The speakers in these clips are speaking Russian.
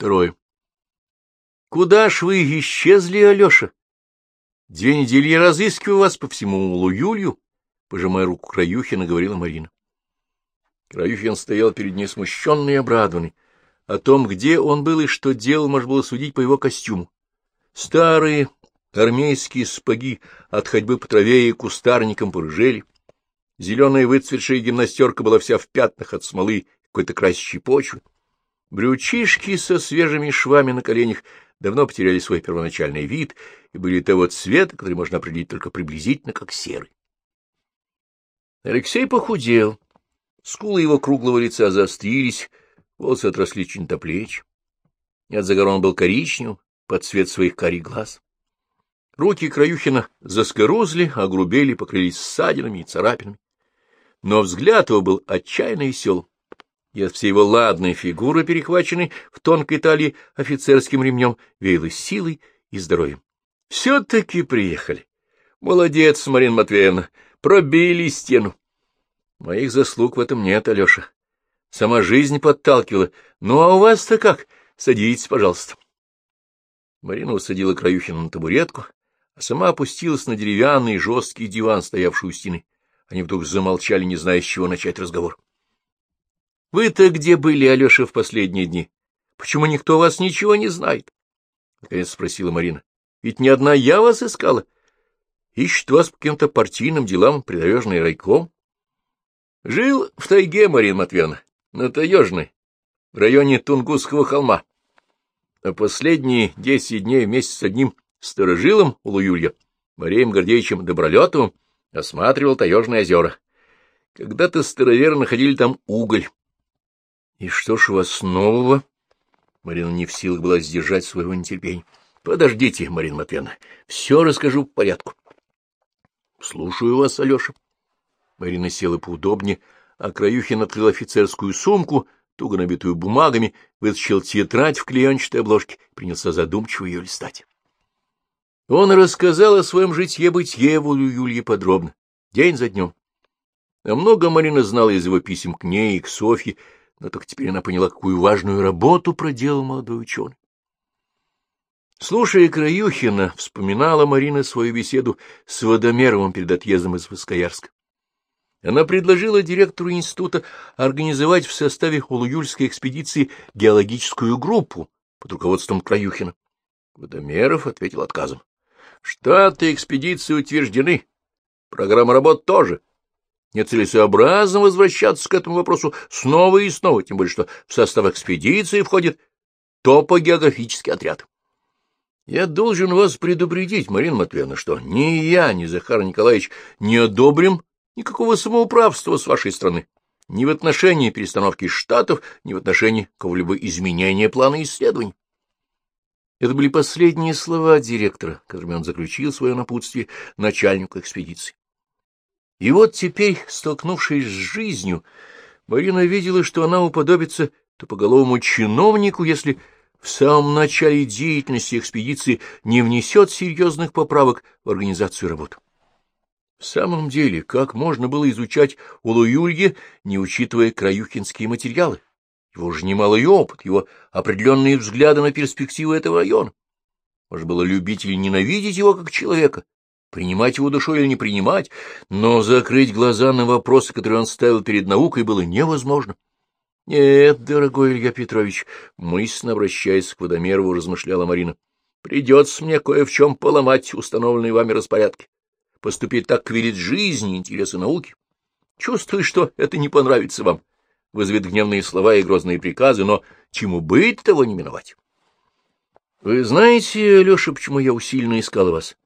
Второе. Куда ж вы исчезли, Алеша? Две недели я разыскиваю вас по всему Луюлью, пожимая руку Краюхина, говорила Марина. Краюхин стоял перед ней смущенный и обрадованный. О том, где он был и что делал, можно было судить по его костюму. Старые армейские спаги от ходьбы по траве и кустарникам порыжели. Зеленая выцветшая гимнастерка была вся в пятнах от смолы какой-то красящей почвы. Брючишки со свежими швами на коленях давно потеряли свой первоначальный вид и были того цвета, который можно определить только приблизительно как серый. Алексей похудел. Скулы его круглого лица заострились, волосы отросли чуть до плеч. От загара он был коричневым, под цвет своих карих глаз. Руки Краюхина заскорузли, огрубели, покрылись ссадинами и царапинами. Но взгляд его был отчаянно весел, и от всей его ладной фигуры, перехваченной в тонкой талии офицерским ремнем, веяло силой и здоровьем. — Все-таки приехали. Молодец, Марина Матвеевна, пробили стену. Моих заслуг в этом нет, Алеша. Сама жизнь подталкивала. Ну, а у вас-то как? Садитесь, пожалуйста. Марина усадила Краюхина на табуретку, а сама опустилась на деревянный жесткий диван, стоявший у стены. Они вдруг замолчали, не зная, с чего начать разговор. — Вы-то где были, Алеша, в последние дни? Почему никто вас ничего не знает? — наконец спросила Марина. — Ведь не одна я вас искала. Ищет вас по каким-то партийным делам придорожный райком. — Жил в тайге, Марина Матвеевна, на Таежной, в районе Тунгусского холма. А последние десять дней вместе с одним сторожилом у Луюлья, Марием Гордеевичем Добролетовым, осматривал Таежные озера. Когда-то староверы находили там уголь. — И что ж у вас нового? Марина не в силах была сдержать своего нетерпения. — Подождите, Марина Матвеевна, все расскажу по порядку. — Слушаю вас, Алеша. Марина села поудобнее, а Краюхин открыл офицерскую сумку, туго набитую бумагами, вытащил тетрадь в клеенчатой обложке, принялся задумчиво ее листать. Он рассказал о своем житье-бытие Юлье подробно, день за днем. А много Марина знала из его писем к ней и к Софье, но только теперь она поняла, какую важную работу проделал молодой ученый. Слушая Краюхина, вспоминала Марина свою беседу с Водомеровым перед отъездом из Воскоярска. Она предложила директору института организовать в составе Улуюльской экспедиции геологическую группу под руководством Краюхина. Водомеров ответил отказом. Штаты экспедиции утверждены, программа работ тоже. Нецелесообразно возвращаться к этому вопросу снова и снова, тем более что в состав экспедиции входит топогеографический отряд. Я должен вас предупредить, Марина Матвеевна, что ни я, ни Захар Николаевич не одобрим никакого самоуправства с вашей стороны, ни в отношении перестановки штатов, ни в отношении какого-либо изменения плана исследований. Это были последние слова директора, которыми он заключил свое напутствие начальнику экспедиции. И вот теперь, столкнувшись с жизнью, Марина видела, что она уподобится тупоголовому чиновнику, если в самом начале деятельности экспедиции не внесет серьезных поправок в организацию работы. В самом деле, как можно было изучать Улуюлье, не учитывая краюхинские материалы? Его уже немалый опыт, его определенные взгляды на перспективы этого района. Можно было любить или ненавидеть его как человека, принимать его душой или не принимать, но закрыть глаза на вопросы, которые он ставил перед наукой, было невозможно. Нет, дорогой Илья Петрович, мысленно обращаясь к Водомерову, размышляла Марина, придется мне кое в чем поломать установленные вами распорядки, поступить так, велит жизни и интересы науки. Чувствую, что это не понравится вам, вызовет гневные слова и грозные приказы, но чему быть, того не миновать. Вы знаете, Леша, почему я усиленно искал вас?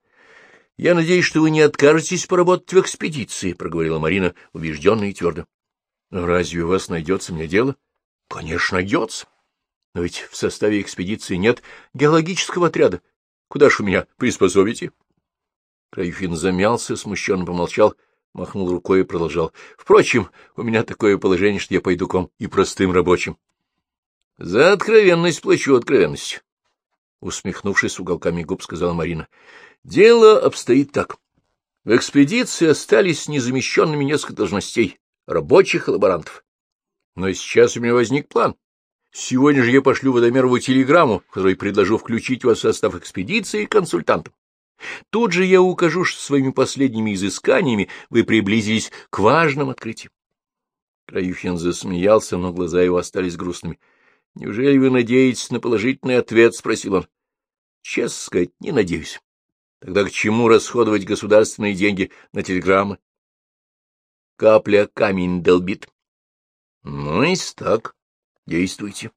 Я надеюсь, что вы не откажетесь поработать в экспедиции, — проговорила Марина убежденно и твердо. Разве у вас найдется мне дело? Конечно, найдется. Но ведь в составе экспедиции нет геологического отряда. Куда ж вы меня приспособите? Краюхин замялся, смущенно помолчал, махнул рукой и продолжал. Впрочем, у меня такое положение, что я пойду к вам и простым рабочим. За откровенность плачу откровенностью. Усмехнувшись уголками губ, сказала Марина. Дело обстоит так. В экспедиции остались незамещенными несколько должностей рабочих и лаборантов. Но сейчас у меня возник план Сегодня же я пошлю Водомерову телеграмму, в которой предложу включить вас в состав экспедиции консультантом. Тут же я укажу, что своими последними изысканиями вы приблизились к важным открытиям. Краюхин засмеялся, но глаза его остались грустными. — Неужели вы надеетесь на положительный ответ? — спросил он. — Честно сказать, не надеюсь. Тогда к чему расходовать государственные деньги на телеграммы? Капля камень долбит. Ну, и так, действуйте.